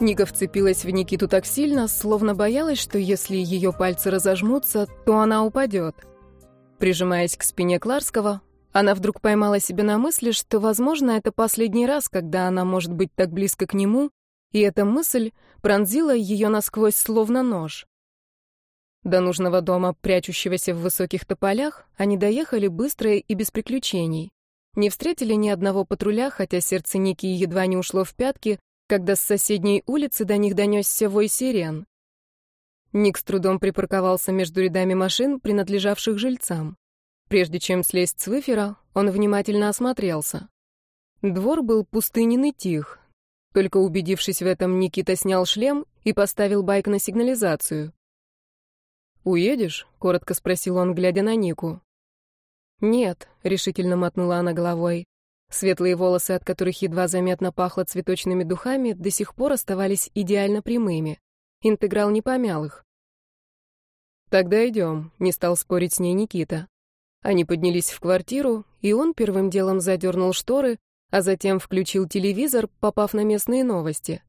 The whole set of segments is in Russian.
Ника вцепилась в Никиту так сильно, словно боялась, что если ее пальцы разожмутся, то она упадет. Прижимаясь к спине Кларского, она вдруг поймала себя на мысли, что, возможно, это последний раз, когда она может быть так близко к нему, и эта мысль пронзила ее насквозь словно нож. До нужного дома, прячущегося в высоких тополях, они доехали быстро и без приключений. Не встретили ни одного патруля, хотя сердце Ники едва не ушло в пятки, когда с соседней улицы до них донесся вой сирен. Ник с трудом припарковался между рядами машин, принадлежавших жильцам. Прежде чем слезть с выфера, он внимательно осмотрелся. Двор был пустынен и тих. Только убедившись в этом, Никита снял шлем и поставил байк на сигнализацию. «Уедешь?» — коротко спросил он, глядя на Нику. «Нет», — решительно мотнула она головой. Светлые волосы, от которых едва заметно пахло цветочными духами, до сих пор оставались идеально прямыми. Интеграл не помял их. «Тогда идем», — не стал спорить с ней Никита. Они поднялись в квартиру, и он первым делом задернул шторы, а затем включил телевизор, попав на местные новости.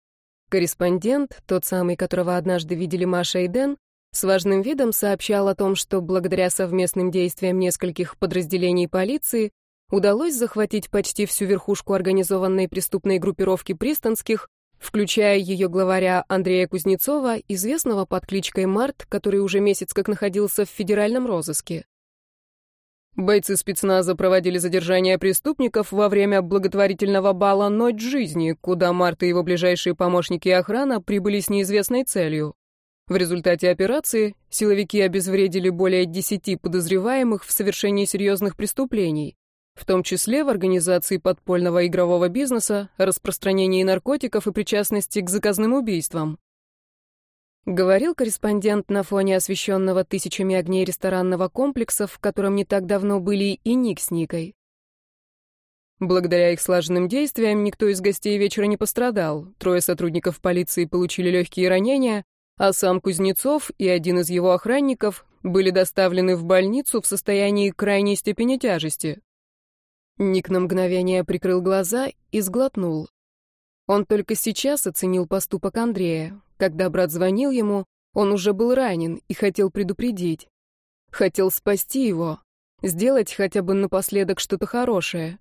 Корреспондент, тот самый, которого однажды видели Маша и Дэн, с важным видом сообщал о том, что благодаря совместным действиям нескольких подразделений полиции удалось захватить почти всю верхушку организованной преступной группировки пристанских, включая ее главаря Андрея Кузнецова, известного под кличкой Март, который уже месяц как находился в федеральном розыске. Бойцы спецназа проводили задержание преступников во время благотворительного бала «Ночь жизни», куда Март и его ближайшие помощники и охрана прибыли с неизвестной целью. В результате операции силовики обезвредили более десяти подозреваемых в совершении серьезных преступлений в том числе в организации подпольного игрового бизнеса, распространении наркотиков и причастности к заказным убийствам. Говорил корреспондент на фоне освещенного тысячами огней ресторанного комплекса, в котором не так давно были и Ник с Никой. Благодаря их слаженным действиям никто из гостей вечера не пострадал. Трое сотрудников полиции получили легкие ранения, а сам Кузнецов и один из его охранников были доставлены в больницу в состоянии крайней степени тяжести. Ник на мгновение прикрыл глаза и сглотнул. Он только сейчас оценил поступок Андрея. Когда брат звонил ему, он уже был ранен и хотел предупредить. Хотел спасти его, сделать хотя бы напоследок что-то хорошее.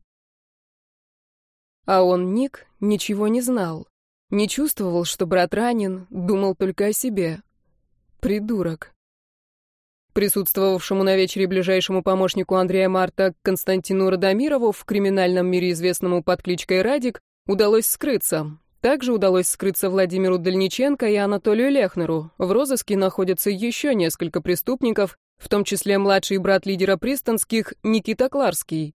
А он, Ник, ничего не знал. Не чувствовал, что брат ранен, думал только о себе. Придурок. Присутствовавшему на вечере ближайшему помощнику Андрея Марта Константину Радомирову, в криминальном мире известному под кличкой Радик, удалось скрыться. Также удалось скрыться Владимиру Дальниченко и Анатолию Лехнеру. В розыске находятся еще несколько преступников, в том числе младший брат лидера пристанских Никита Кларский.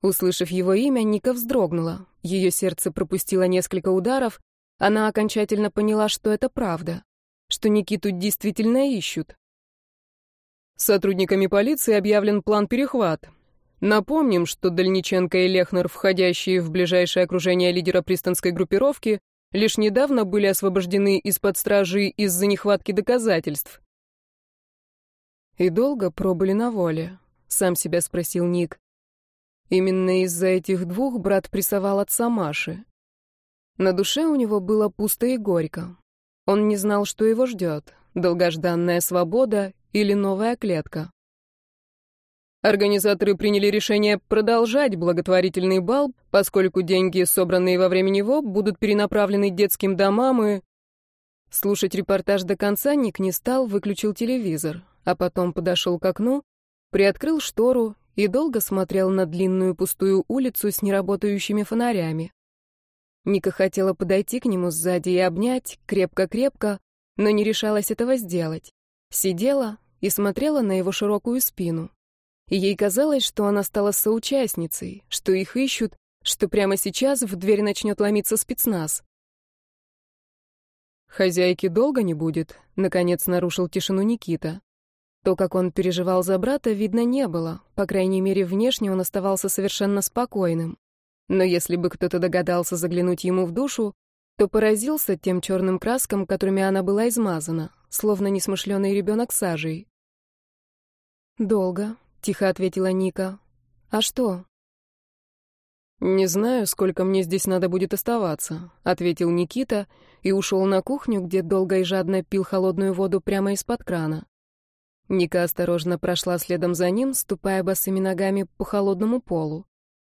Услышав его имя, Ника вздрогнула. Ее сердце пропустило несколько ударов. Она окончательно поняла, что это правда. Что Никиту действительно ищут. Сотрудниками полиции объявлен план перехват. Напомним, что Дальниченко и Лехнер, входящие в ближайшее окружение лидера пристанской группировки, лишь недавно были освобождены из-под стражи из-за нехватки доказательств. И долго пробыли на воле, сам себя спросил Ник. Именно из-за этих двух брат прессовал отца Маши. На душе у него было пусто и горько. Он не знал, что его ждет. Долгожданная свобода или новая клетка. Организаторы приняли решение продолжать благотворительный бал, поскольку деньги, собранные во время него, будут перенаправлены детским домам и... Слушать репортаж до конца Ник не стал, выключил телевизор, а потом подошел к окну, приоткрыл штору и долго смотрел на длинную пустую улицу с неработающими фонарями. Ника хотела подойти к нему сзади и обнять, крепко-крепко, но не решалась этого сделать. Сидела и смотрела на его широкую спину. Ей казалось, что она стала соучастницей, что их ищут, что прямо сейчас в дверь начнет ломиться спецназ. «Хозяйки долго не будет», — наконец нарушил тишину Никита. То, как он переживал за брата, видно не было. По крайней мере, внешне он оставался совершенно спокойным. Но если бы кто-то догадался заглянуть ему в душу, то поразился тем черным краскам, которыми она была измазана словно несмышленый ребенок сажей. «Долго», — тихо ответила Ника. «А что?» «Не знаю, сколько мне здесь надо будет оставаться», — ответил Никита и ушел на кухню, где долго и жадно пил холодную воду прямо из-под крана. Ника осторожно прошла следом за ним, ступая босыми ногами по холодному полу.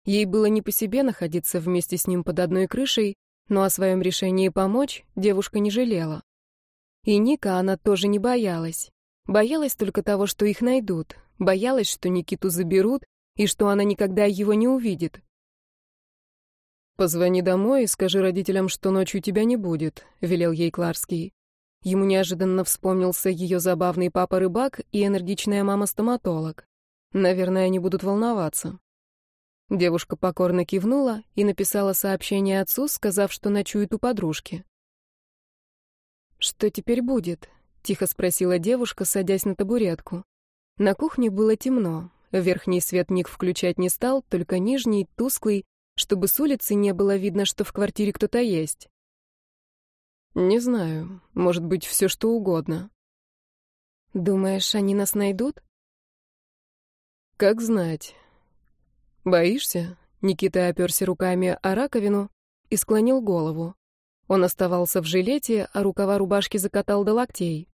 Ей было не по себе находиться вместе с ним под одной крышей, но о своем решении помочь девушка не жалела. И Ника она тоже не боялась. Боялась только того, что их найдут. Боялась, что Никиту заберут и что она никогда его не увидит. «Позвони домой и скажи родителям, что ночью тебя не будет», — велел ей Кларский. Ему неожиданно вспомнился ее забавный папа-рыбак и энергичная мама-стоматолог. Наверное, они будут волноваться. Девушка покорно кивнула и написала сообщение отцу, сказав, что ночует у подружки. «Что теперь будет?» — тихо спросила девушка, садясь на табуретку. На кухне было темно. Верхний свет Ник включать не стал, только нижний, тусклый, чтобы с улицы не было видно, что в квартире кто-то есть. «Не знаю. Может быть, все что угодно». «Думаешь, они нас найдут?» «Как знать». «Боишься?» Никита оперся руками о раковину и склонил голову. Он оставался в жилете, а рукава рубашки закатал до локтей.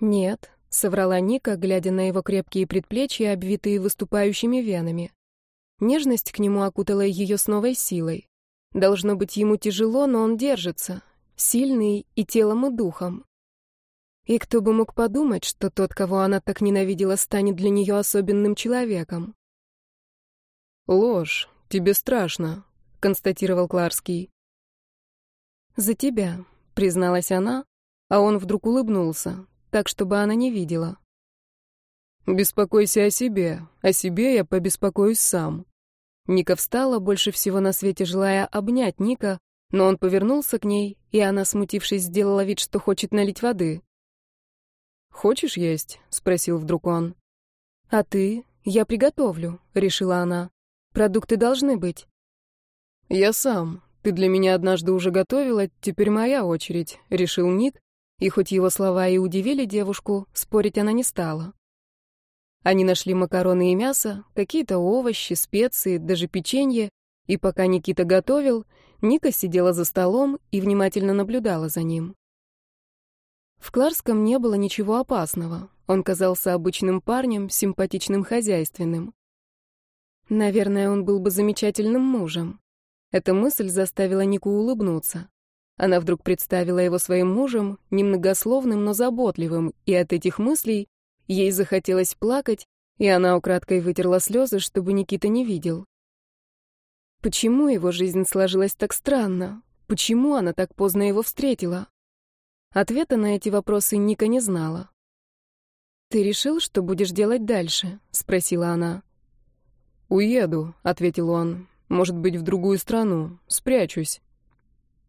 «Нет», — соврала Ника, глядя на его крепкие предплечья, обвитые выступающими венами. Нежность к нему окутала ее с новой силой. Должно быть ему тяжело, но он держится. Сильный и телом, и духом. И кто бы мог подумать, что тот, кого она так ненавидела, станет для нее особенным человеком. «Ложь. Тебе страшно», — констатировал Кларский. «За тебя», — призналась она, а он вдруг улыбнулся, так, чтобы она не видела. «Беспокойся о себе. О себе я побеспокоюсь сам». Ника встала, больше всего на свете желая обнять Ника, но он повернулся к ней, и она, смутившись, сделала вид, что хочет налить воды. «Хочешь есть?» — спросил вдруг он. «А ты? Я приготовлю», — решила она. «Продукты должны быть». «Я сам. Ты для меня однажды уже готовила, теперь моя очередь», — решил Ник, и хоть его слова и удивили девушку, спорить она не стала. Они нашли макароны и мясо, какие-то овощи, специи, даже печенье, и пока Никита готовил, Ника сидела за столом и внимательно наблюдала за ним. В Кларском не было ничего опасного. Он казался обычным парнем, симпатичным хозяйственным. Наверное, он был бы замечательным мужем. Эта мысль заставила Нику улыбнуться. Она вдруг представила его своим мужем, немногословным, но заботливым, и от этих мыслей Ей захотелось плакать, и она украдкой вытерла слезы, чтобы Никита не видел. Почему его жизнь сложилась так странно? Почему она так поздно его встретила? Ответа на эти вопросы Ника не знала. «Ты решил, что будешь делать дальше?» — спросила она. «Уеду», — ответил он. «Может быть, в другую страну. Спрячусь».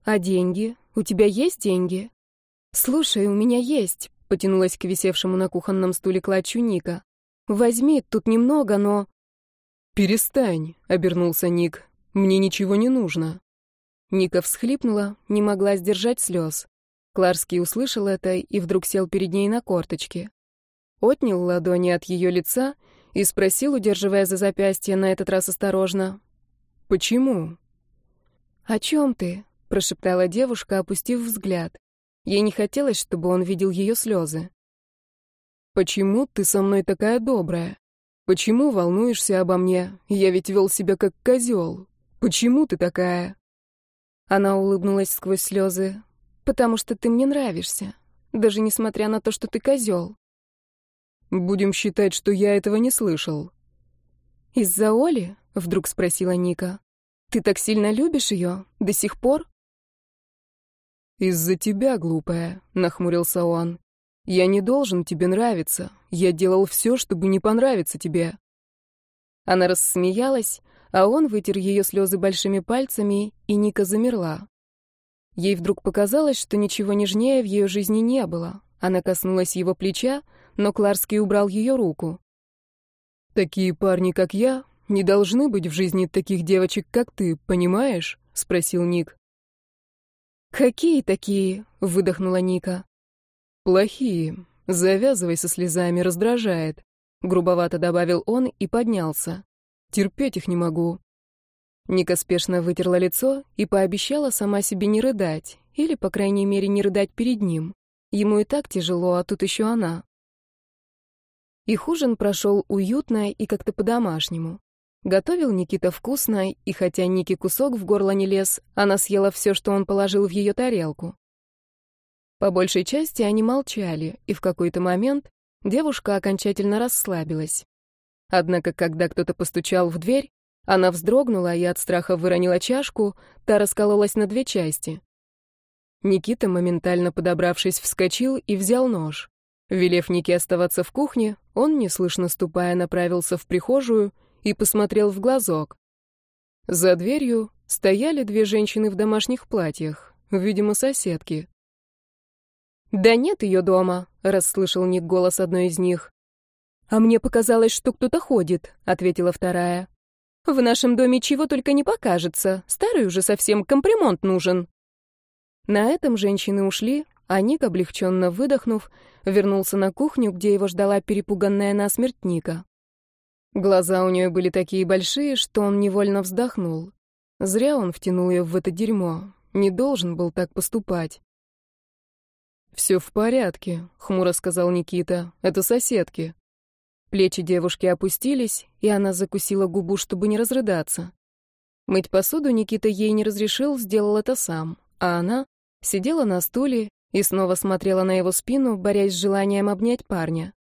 «А деньги? У тебя есть деньги?» «Слушай, у меня есть потянулась к висевшему на кухонном стуле клатчу Ника. «Возьми, тут немного, но...» «Перестань», — обернулся Ник. «Мне ничего не нужно». Ника всхлипнула, не могла сдержать слез. Кларский услышал это и вдруг сел перед ней на корточки. Отнял ладони от ее лица и спросил, удерживая за запястье, на этот раз осторожно. «Почему?» «О чем ты?» — прошептала девушка, опустив взгляд. Ей не хотелось, чтобы он видел ее слезы. «Почему ты со мной такая добрая? Почему волнуешься обо мне? Я ведь вел себя как козел. Почему ты такая?» Она улыбнулась сквозь слезы. «Потому что ты мне нравишься, даже несмотря на то, что ты козел». «Будем считать, что я этого не слышал». «Из-за Оли?» — вдруг спросила Ника. «Ты так сильно любишь ее? До сих пор?» «Из-за тебя, глупая», — нахмурился он. «Я не должен тебе нравиться. Я делал все, чтобы не понравиться тебе». Она рассмеялась, а он вытер ее слезы большими пальцами, и Ника замерла. Ей вдруг показалось, что ничего нежнее в ее жизни не было. Она коснулась его плеча, но Кларский убрал ее руку. «Такие парни, как я, не должны быть в жизни таких девочек, как ты, понимаешь?» — спросил Ник. «Какие такие?» — выдохнула Ника. «Плохие. Завязывай со слезами, раздражает», — грубовато добавил он и поднялся. «Терпеть их не могу». Ника спешно вытерла лицо и пообещала сама себе не рыдать, или, по крайней мере, не рыдать перед ним. Ему и так тяжело, а тут еще она. Их ужин прошел уютно и как-то по-домашнему. Готовил Никита вкусно, и хотя Нике кусок в горло не лез, она съела все, что он положил в ее тарелку. По большей части они молчали, и в какой-то момент девушка окончательно расслабилась. Однако, когда кто-то постучал в дверь, она вздрогнула и от страха выронила чашку, та раскололась на две части. Никита, моментально подобравшись, вскочил и взял нож. Велев Нике оставаться в кухне, он, неслышно ступая, направился в прихожую и посмотрел в глазок. За дверью стояли две женщины в домашних платьях, видимо, соседки. «Да нет ее дома», — расслышал Ник голос одной из них. «А мне показалось, что кто-то ходит», — ответила вторая. В нашем доме чего только не покажется. Старый уже совсем компремонт нужен. На этом женщины ушли, а Ник, облегченно выдохнув, вернулся на кухню, где его ждала перепуганная насмерть Ника. Глаза у нее были такие большие, что он невольно вздохнул. Зря он втянул ее в это дерьмо. Не должен был так поступать. «Все в порядке», — хмуро сказал Никита. «Это соседки». Плечи девушки опустились, и она закусила губу, чтобы не разрыдаться. Мыть посуду Никита ей не разрешил, сделал это сам, а она сидела на стуле и снова смотрела на его спину, борясь с желанием обнять парня.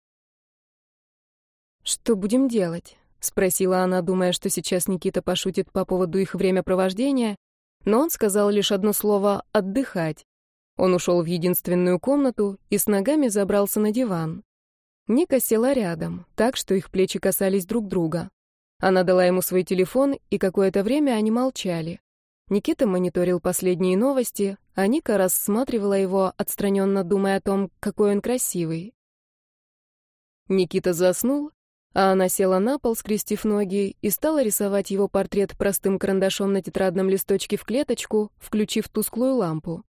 «Что будем делать?» — спросила она, думая, что сейчас Никита пошутит по поводу их времяпровождения, но он сказал лишь одно слово «отдыхать». Он ушел в единственную комнату и с ногами забрался на диван. Ника села рядом, так что их плечи касались друг друга. Она дала ему свой телефон, и какое-то время они молчали. Никита мониторил последние новости, а Ника рассматривала его, отстраненно думая о том, какой он красивый. Никита заснул, а она села на пол, скрестив ноги, и стала рисовать его портрет простым карандашом на тетрадном листочке в клеточку, включив тусклую лампу.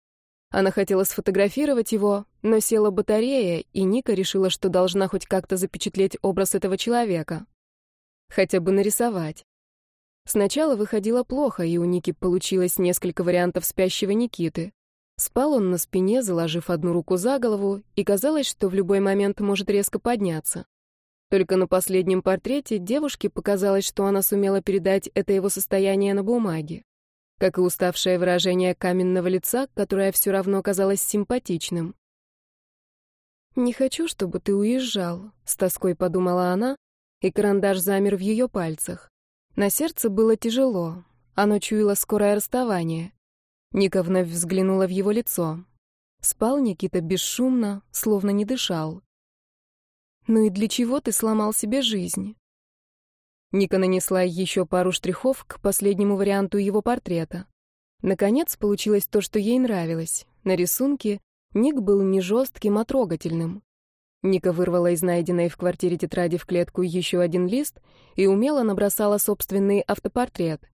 Она хотела сфотографировать его, но села батарея, и Ника решила, что должна хоть как-то запечатлеть образ этого человека. Хотя бы нарисовать. Сначала выходило плохо, и у Ники получилось несколько вариантов спящего Никиты. Спал он на спине, заложив одну руку за голову, и казалось, что в любой момент может резко подняться. Только на последнем портрете девушке показалось, что она сумела передать это его состояние на бумаге как и уставшее выражение каменного лица, которое все равно казалось симпатичным. «Не хочу, чтобы ты уезжал», — с тоской подумала она, и карандаш замер в ее пальцах. На сердце было тяжело, оно чуяло скорое расставание. Ника вновь взглянула в его лицо. Спал Никита бесшумно, словно не дышал. «Ну и для чего ты сломал себе жизнь?» Ника нанесла еще пару штрихов к последнему варианту его портрета. Наконец, получилось то, что ей нравилось. На рисунке Ник был не жестким, а трогательным. Ника вырвала из найденной в квартире тетради в клетку еще один лист и умело набросала собственный автопортрет.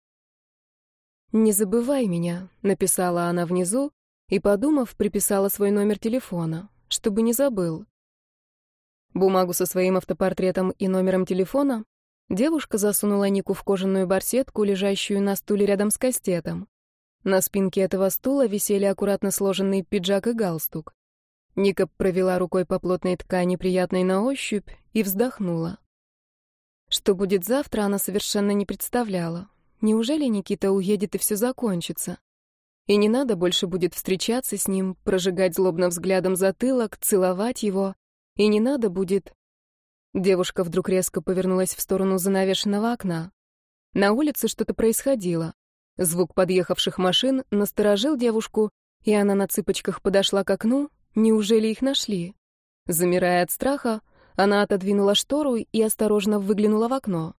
«Не забывай меня», — написала она внизу и, подумав, приписала свой номер телефона, чтобы не забыл. Бумагу со своим автопортретом и номером телефона Девушка засунула Нику в кожаную барсетку, лежащую на стуле рядом с кастетом. На спинке этого стула висели аккуратно сложенный пиджак и галстук. Ника провела рукой по плотной ткани, приятной на ощупь, и вздохнула. Что будет завтра, она совершенно не представляла. Неужели Никита уедет и все закончится? И не надо больше будет встречаться с ним, прожигать злобным взглядом затылок, целовать его. И не надо будет Девушка вдруг резко повернулась в сторону занавешенного окна. На улице что-то происходило. Звук подъехавших машин насторожил девушку, и она на цыпочках подошла к окну. Неужели их нашли? Замирая от страха, она отодвинула штору и осторожно выглянула в окно.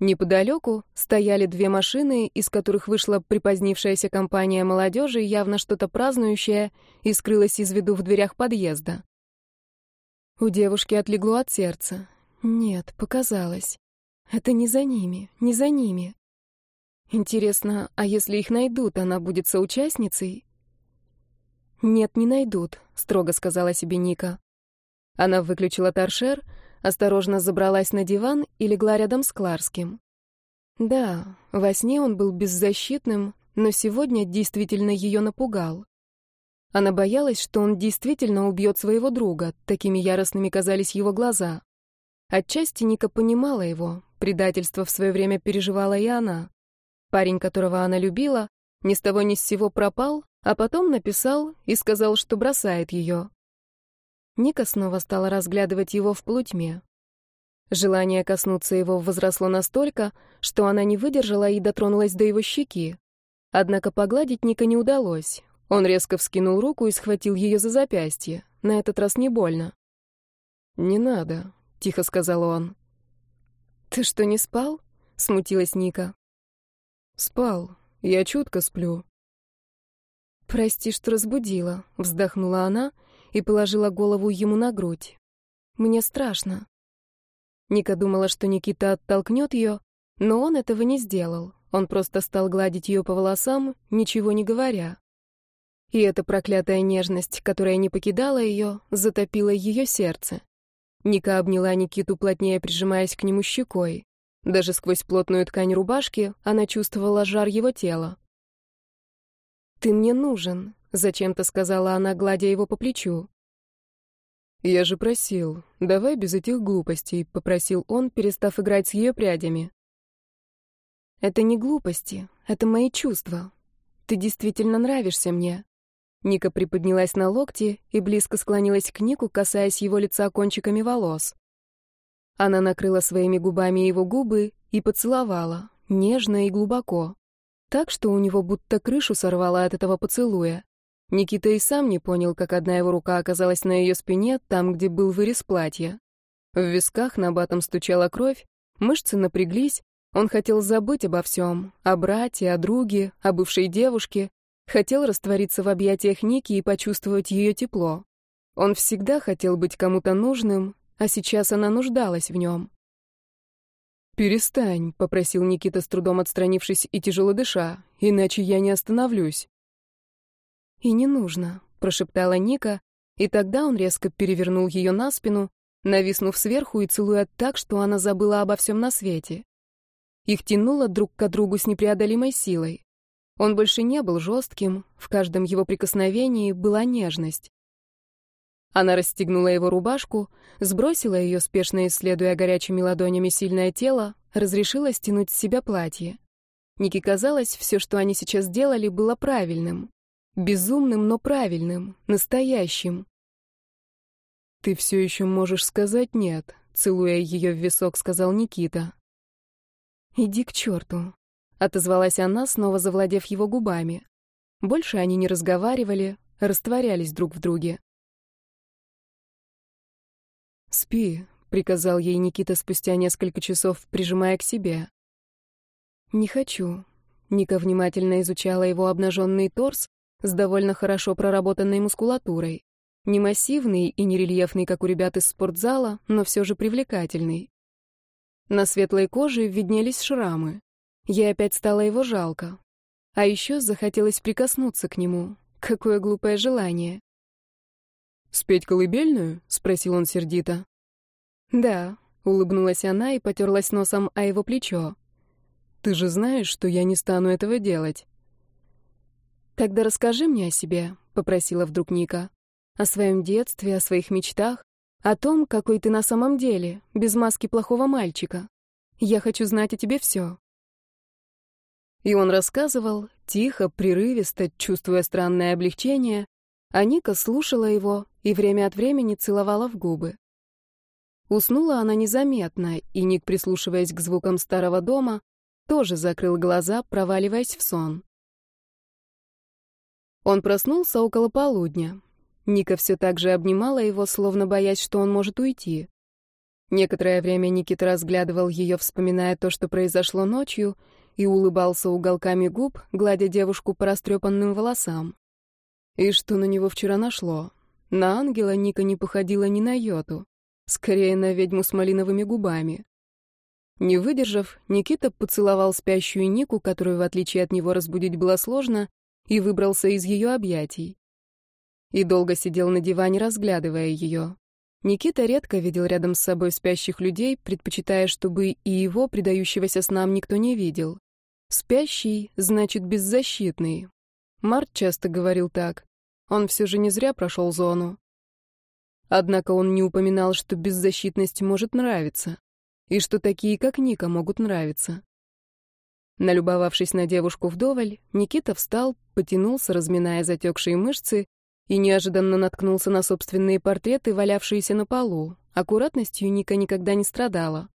Неподалеку стояли две машины, из которых вышла припозднившаяся компания молодежи, явно что-то празднующая, и скрылась из виду в дверях подъезда. У девушки отлегло от сердца. Нет, показалось. Это не за ними, не за ними. Интересно, а если их найдут, она будет соучастницей? Нет, не найдут, строго сказала себе Ника. Она выключила торшер, осторожно забралась на диван и легла рядом с Кларским. Да, во сне он был беззащитным, но сегодня действительно ее напугал. Она боялась, что он действительно убьет своего друга, такими яростными казались его глаза. Отчасти Ника понимала его, предательство в свое время переживала и она. Парень, которого она любила, ни с того ни с сего пропал, а потом написал и сказал, что бросает ее. Ника снова стала разглядывать его в полутьме. Желание коснуться его возросло настолько, что она не выдержала и дотронулась до его щеки. Однако погладить Ника не удалось. Он резко вскинул руку и схватил ее за запястье. На этот раз не больно. «Не надо», — тихо сказал он. «Ты что, не спал?» — смутилась Ника. «Спал. Я чутко сплю». «Прости, что разбудила», — вздохнула она и положила голову ему на грудь. «Мне страшно». Ника думала, что Никита оттолкнет ее, но он этого не сделал. Он просто стал гладить ее по волосам, ничего не говоря. И эта проклятая нежность, которая не покидала ее, затопила ее сердце. Ника обняла Никиту, плотнее прижимаясь к нему щекой. Даже сквозь плотную ткань рубашки она чувствовала жар его тела. «Ты мне нужен», — зачем-то сказала она, гладя его по плечу. «Я же просил, давай без этих глупостей», — попросил он, перестав играть с ее прядями. «Это не глупости, это мои чувства. Ты действительно нравишься мне». Ника приподнялась на локти и близко склонилась к Нику, касаясь его лица кончиками волос. Она накрыла своими губами его губы и поцеловала, нежно и глубоко, так что у него будто крышу сорвало от этого поцелуя. Никита и сам не понял, как одна его рука оказалась на ее спине, там, где был вырез платья. В висках на батом стучала кровь, мышцы напряглись, он хотел забыть обо всем, о брате, о друге, о бывшей девушке, хотел раствориться в объятиях Ники и почувствовать ее тепло. Он всегда хотел быть кому-то нужным, а сейчас она нуждалась в нем. «Перестань», — попросил Никита с трудом отстранившись и тяжело дыша, «иначе я не остановлюсь». «И не нужно», — прошептала Ника, и тогда он резко перевернул ее на спину, нависнув сверху и целуя так, что она забыла обо всем на свете. Их тянуло друг к другу с непреодолимой силой. Он больше не был жестким, в каждом его прикосновении была нежность. Она расстегнула его рубашку, сбросила ее, спешно исследуя горячими ладонями сильное тело, разрешила стянуть с себя платье. Нике казалось, все, что они сейчас делали, было правильным. Безумным, но правильным, настоящим. «Ты все еще можешь сказать «нет», — целуя ее в висок, сказал Никита. «Иди к черту», — отозвалась она, снова завладев его губами. Больше они не разговаривали, растворялись друг в друге. «Спи», — приказал ей Никита спустя несколько часов, прижимая к себе. «Не хочу». Ника внимательно изучала его обнаженный торс, с довольно хорошо проработанной мускулатурой. Не массивный и не рельефный, как у ребят из спортзала, но все же привлекательный. На светлой коже виднелись шрамы. Ей опять стало его жалко. А еще захотелось прикоснуться к нему. Какое глупое желание. «Спеть колыбельную?» — спросил он сердито. «Да», — улыбнулась она и потерлась носом о его плечо. «Ты же знаешь, что я не стану этого делать». «Тогда расскажи мне о себе», — попросила вдруг Ника. «О своем детстве, о своих мечтах, о том, какой ты на самом деле, без маски плохого мальчика. Я хочу знать о тебе все». И он рассказывал, тихо, прерывисто, чувствуя странное облегчение, а Ника слушала его и время от времени целовала в губы. Уснула она незаметно, и Ник, прислушиваясь к звукам старого дома, тоже закрыл глаза, проваливаясь в сон. Он проснулся около полудня. Ника все так же обнимала его, словно боясь, что он может уйти. Некоторое время Никита разглядывал ее, вспоминая то, что произошло ночью, и улыбался уголками губ, гладя девушку по растрепанным волосам. И что на него вчера нашло? На ангела Ника не походила ни на йоту. Скорее, на ведьму с малиновыми губами. Не выдержав, Никита поцеловал спящую Нику, которую, в отличие от него, разбудить было сложно, и выбрался из ее объятий. И долго сидел на диване, разглядывая ее. Никита редко видел рядом с собой спящих людей, предпочитая, чтобы и его, предающегося снам, никто не видел. Спящий значит беззащитный. Март часто говорил так. Он все же не зря прошел зону. Однако он не упоминал, что беззащитность может нравиться, и что такие, как Ника, могут нравиться. Налюбовавшись на девушку вдоволь, Никита встал, потянулся, разминая затекшие мышцы, и неожиданно наткнулся на собственные портреты, валявшиеся на полу. Аккуратностью Ника никогда не страдала.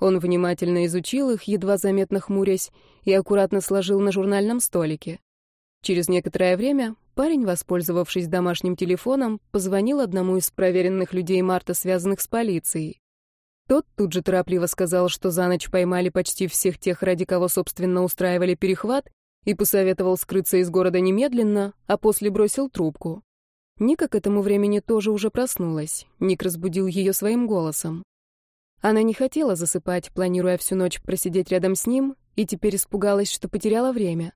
Он внимательно изучил их, едва заметно хмурясь, и аккуратно сложил на журнальном столике. Через некоторое время парень, воспользовавшись домашним телефоном, позвонил одному из проверенных людей Марта, связанных с полицией. Тот тут же торопливо сказал, что за ночь поймали почти всех тех, ради кого, собственно, устраивали перехват, и посоветовал скрыться из города немедленно, а после бросил трубку. Ника к этому времени тоже уже проснулась. Ник разбудил ее своим голосом. Она не хотела засыпать, планируя всю ночь просидеть рядом с ним, и теперь испугалась, что потеряла время.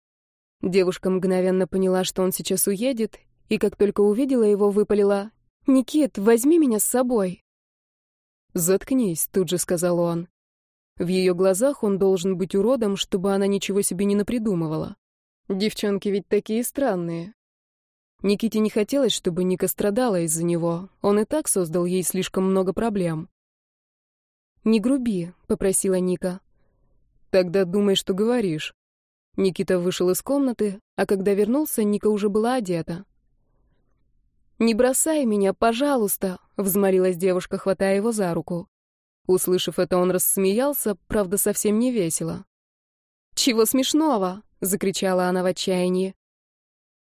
Девушка мгновенно поняла, что он сейчас уедет, и как только увидела его, выпалила «Никит, возьми меня с собой». «Заткнись», — тут же сказал он. В ее глазах он должен быть уродом, чтобы она ничего себе не напридумывала. Девчонки ведь такие странные. Никите не хотелось, чтобы Ника страдала из-за него. Он и так создал ей слишком много проблем. «Не груби», — попросила Ника. «Тогда думай, что говоришь». Никита вышел из комнаты, а когда вернулся, Ника уже была одета. «Не бросай меня, пожалуйста», — взмолилась девушка, хватая его за руку. Услышав это, он рассмеялся, правда, совсем не весело. «Чего смешного?» — закричала она в отчаянии.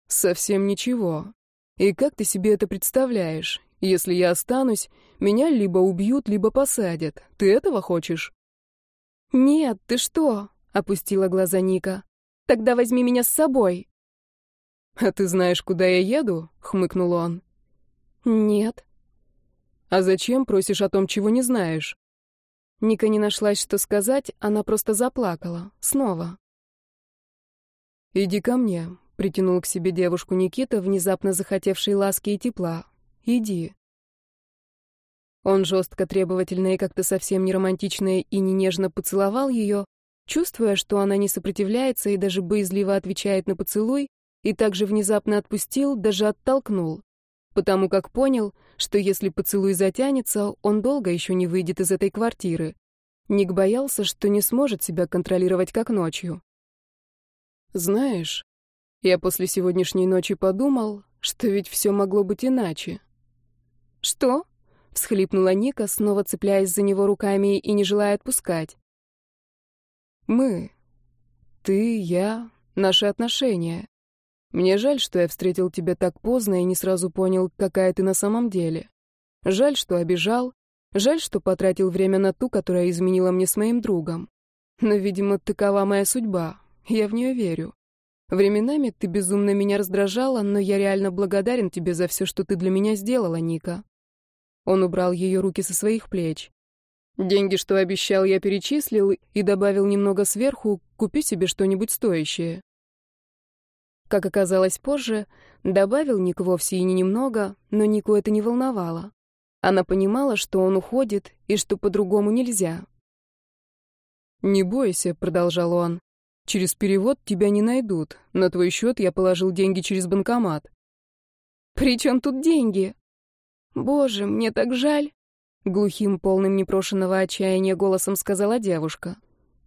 Совсем ничего. И как ты себе это представляешь? Если я останусь, меня либо убьют, либо посадят. Ты этого хочешь? Нет, ты что? Опустила глаза Ника. Тогда возьми меня с собой. А ты знаешь, куда я еду? Хмыкнул он. Нет. А зачем просишь о том, чего не знаешь? Ника не нашлась, что сказать, она просто заплакала. Снова. «Иди ко мне», Притянул к себе девушку Никита, внезапно захотевший ласки и тепла. «Иди». Он жестко, требовательно и как-то совсем не романтично и не нежно поцеловал ее, чувствуя, что она не сопротивляется и даже боязливо отвечает на поцелуй, и также внезапно отпустил, даже оттолкнул, потому как понял, что если поцелуй затянется, он долго еще не выйдет из этой квартиры. Ник боялся, что не сможет себя контролировать как ночью. «Знаешь, я после сегодняшней ночи подумал, что ведь все могло быть иначе. «Что?» — всхлипнула Ника, снова цепляясь за него руками и не желая отпускать. «Мы. Ты, я, наши отношения. Мне жаль, что я встретил тебя так поздно и не сразу понял, какая ты на самом деле. Жаль, что обижал. Жаль, что потратил время на ту, которая изменила мне с моим другом. Но, видимо, такова моя судьба. Я в нее верю. Временами ты безумно меня раздражала, но я реально благодарен тебе за все, что ты для меня сделала, Ника. Он убрал ее руки со своих плеч. Деньги, что обещал, я перечислил и добавил немного сверху, купи себе что-нибудь стоящее. Как оказалось позже, добавил Ник вовсе и не немного, но Нику это не волновало. Она понимала, что он уходит и что по-другому нельзя. «Не бойся», — продолжал он. Через перевод тебя не найдут. На твой счет я положил деньги через банкомат. При чем тут деньги? Боже, мне так жаль. Глухим, полным непрошенного отчаяния голосом сказала девушка.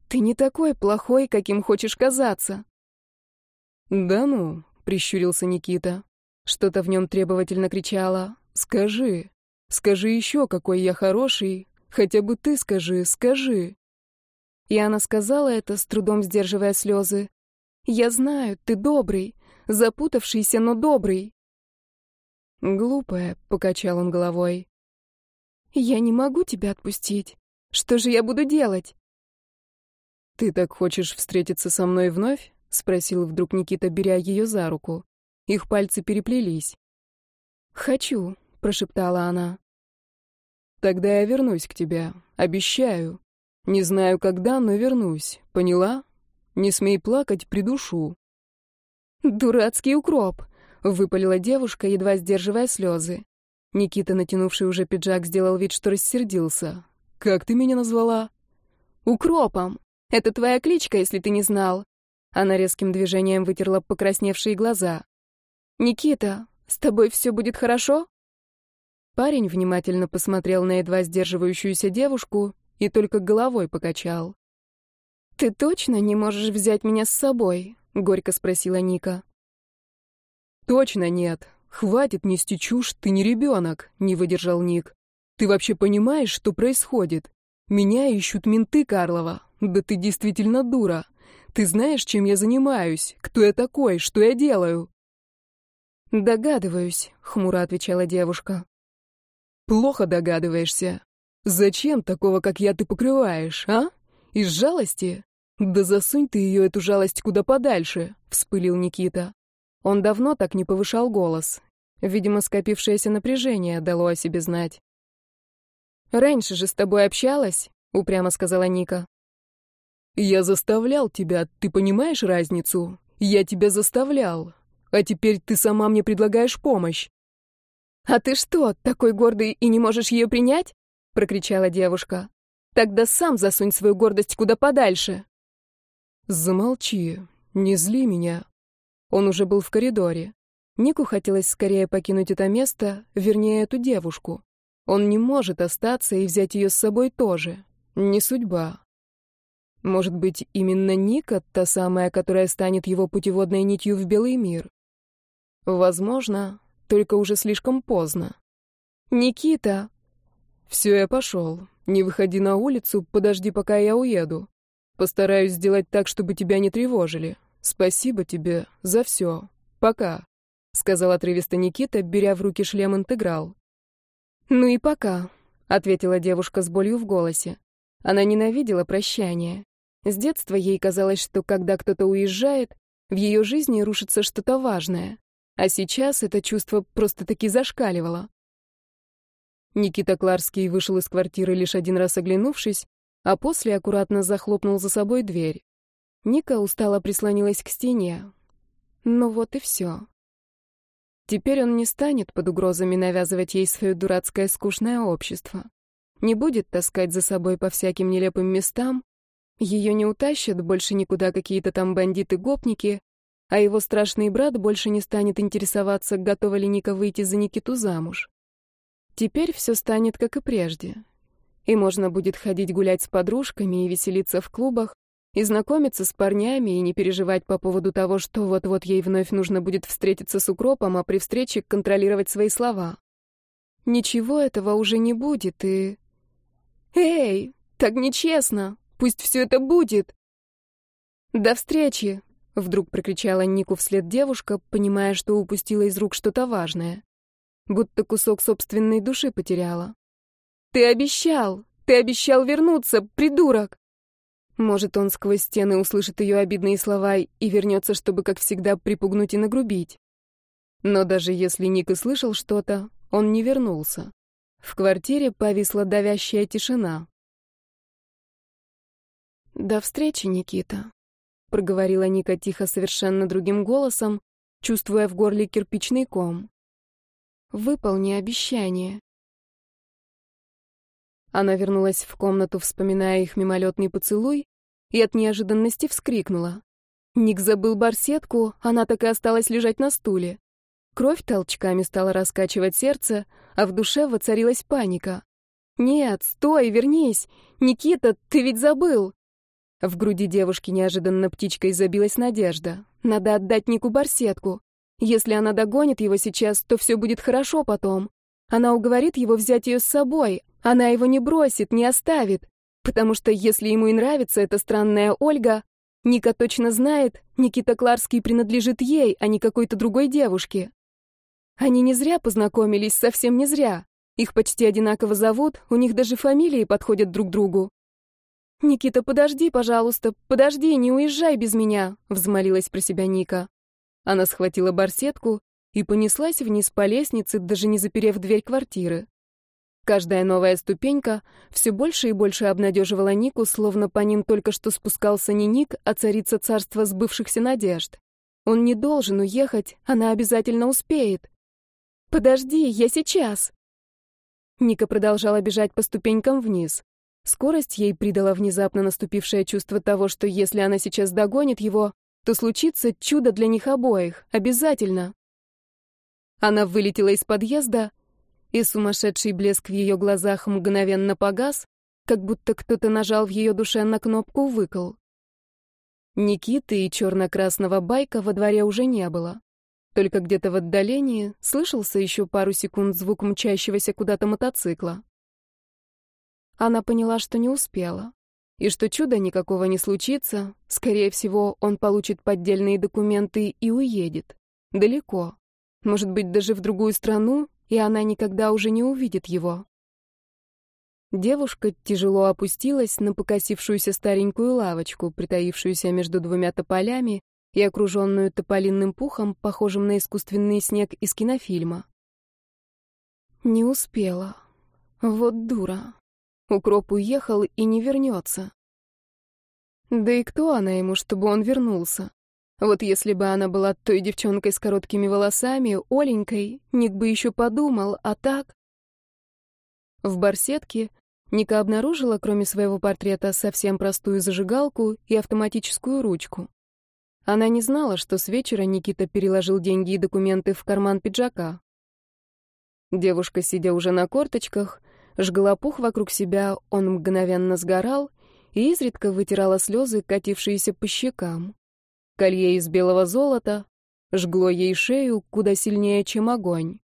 Ты не такой плохой, каким хочешь казаться. Да ну, прищурился Никита. Что-то в нем требовательно кричало. Скажи, скажи еще, какой я хороший. Хотя бы ты скажи, скажи. И она сказала это, с трудом сдерживая слезы. «Я знаю, ты добрый, запутавшийся, но добрый». «Глупая», — покачал он головой. «Я не могу тебя отпустить. Что же я буду делать?» «Ты так хочешь встретиться со мной вновь?» — спросил вдруг Никита, беря ее за руку. Их пальцы переплелись. «Хочу», — прошептала она. «Тогда я вернусь к тебе, обещаю», не знаю когда, но вернусь. Поняла? Не смей плакать, придушу. Дурацкий укроп, выпалила девушка, едва сдерживая слезы. Никита, натянувший уже пиджак, сделал вид, что рассердился. «Как ты меня назвала?» «Укропом. Это твоя кличка, если ты не знал». Она резким движением вытерла покрасневшие глаза. «Никита, с тобой все будет хорошо?» Парень внимательно посмотрел на едва сдерживающуюся девушку и только головой покачал. «Ты точно не можешь взять меня с собой?» — горько спросила Ника. «Точно нет. Хватит нести чушь, ты не ребенок», — не выдержал Ник. «Ты вообще понимаешь, что происходит? Меня ищут менты, Карлова. Да ты действительно дура. Ты знаешь, чем я занимаюсь, кто я такой, что я делаю?» «Догадываюсь», — хмуро отвечала девушка. «Плохо догадываешься. Зачем такого, как я, ты покрываешь, а? Из жалости? Да засунь ты ее, эту жалость, куда подальше», — вспылил Никита. Он давно так не повышал голос. Видимо, скопившееся напряжение дало о себе знать. «Раньше же с тобой общалась», — упрямо сказала Ника. «Я заставлял тебя, ты понимаешь разницу? Я тебя заставлял. А теперь ты сама мне предлагаешь помощь». «А ты что, такой гордый и не можешь ее принять?» — прокричала девушка. «Тогда сам засунь свою гордость куда подальше». «Замолчи, не зли меня», он уже был в коридоре. Нику хотелось скорее покинуть это место, вернее, эту девушку. Он не может остаться и взять ее с собой тоже. Не судьба. Может быть, именно Ника та самая, которая станет его путеводной нитью в белый мир? Возможно, только уже слишком поздно. «Никита!» «Все, я пошел. Не выходи на улицу, подожди, пока я уеду. Постараюсь сделать так, чтобы тебя не тревожили. «Спасибо тебе за все. Пока», — сказал отрывисто Никита, беря в руки шлем интеграл. «Ну и пока», — ответила девушка с болью в голосе. Она ненавидела прощание. С детства ей казалось, что когда кто-то уезжает, в ее жизни рушится что-то важное. А сейчас это чувство просто-таки зашкаливало. Никита Кларский вышел из квартиры лишь один раз оглянувшись, а после аккуратно захлопнул за собой дверь. Ника устало прислонилась к стене. Ну вот и все. Теперь он не станет под угрозами навязывать ей свое дурацкое скучное общество. Не будет таскать за собой по всяким нелепым местам. Ее не утащат больше никуда какие-то там бандиты-гопники, а его страшный брат больше не станет интересоваться, готова ли Ника выйти за Никиту замуж. Теперь все станет как и прежде. И можно будет ходить гулять с подружками и веселиться в клубах, и знакомиться с парнями, и не переживать по поводу того, что вот-вот ей вновь нужно будет встретиться с укропом, а при встрече контролировать свои слова. Ничего этого уже не будет, и... «Эй, так нечестно! Пусть все это будет!» «До встречи!» — вдруг прокричала Нику вслед девушка, понимая, что упустила из рук что-то важное. Будто кусок собственной души потеряла. «Ты обещал! Ты обещал вернуться, придурок!» Может, он сквозь стены услышит ее обидные слова и вернется, чтобы, как всегда, припугнуть и нагрубить. Но даже если Ник и слышал что-то, он не вернулся. В квартире повисла давящая тишина. «До встречи, Никита», — проговорила Ника тихо, совершенно другим голосом, чувствуя в горле кирпичный ком. «Выполни обещание». Она вернулась в комнату, вспоминая их мимолетный поцелуй, и от неожиданности вскрикнула. Ник забыл барсетку, она так и осталась лежать на стуле. Кровь толчками стала раскачивать сердце, а в душе воцарилась паника. «Нет, стой, вернись! Никита, ты ведь забыл!» В груди девушки неожиданно птичкой забилась надежда. Надо отдать Нику барсетку. Если она догонит его сейчас, то все будет хорошо потом. Она уговорит его взять ее с собой, она его не бросит, не оставит, потому что если ему и нравится эта странная Ольга, Ника точно знает, Никита Кларский принадлежит ей, а не какой-то другой девушке. Они не зря познакомились, совсем не зря. Их почти одинаково зовут, у них даже фамилии подходят друг другу. «Никита, подожди, пожалуйста, подожди, не уезжай без меня», — взмолилась про себя Ника. Она схватила барсетку и понеслась вниз по лестнице, даже не заперев дверь квартиры. Каждая новая ступенька все больше и больше обнадеживала Нику, словно по ним только что спускался не Ник, а царица царства сбывшихся надежд. Он не должен уехать, она обязательно успеет. «Подожди, я сейчас!» Ника продолжала бежать по ступенькам вниз. Скорость ей придала внезапно наступившее чувство того, что если она сейчас догонит его, то случится чудо для них обоих, обязательно. Она вылетела из подъезда, и сумасшедший блеск в ее глазах мгновенно погас, как будто кто-то нажал в ее душе на кнопку «выкол». Никиты и черно-красного байка во дворе уже не было. Только где-то в отдалении слышался еще пару секунд звук мчащегося куда-то мотоцикла. Она поняла, что не успела. И что чуда никакого не случится, скорее всего, он получит поддельные документы и уедет. Далеко. Может быть, даже в другую страну, и она никогда уже не увидит его. Девушка тяжело опустилась на покосившуюся старенькую лавочку, притаившуюся между двумя тополями и окруженную тополинным пухом, похожим на искусственный снег из кинофильма. Не успела. Вот дура. Укроп уехал и не вернется. Да и кто она ему, чтобы он вернулся? Вот если бы она была той девчонкой с короткими волосами, Оленькой, Ник бы еще подумал, а так... В барсетке Ника обнаружила, кроме своего портрета, совсем простую зажигалку и автоматическую ручку. Она не знала, что с вечера Никита переложил деньги и документы в карман пиджака. Девушка, сидя уже на корточках, жгла пух вокруг себя, он мгновенно сгорал и изредка вытирала слезы, катившиеся по щекам. Колье из белого золота жгло ей шею куда сильнее, чем огонь.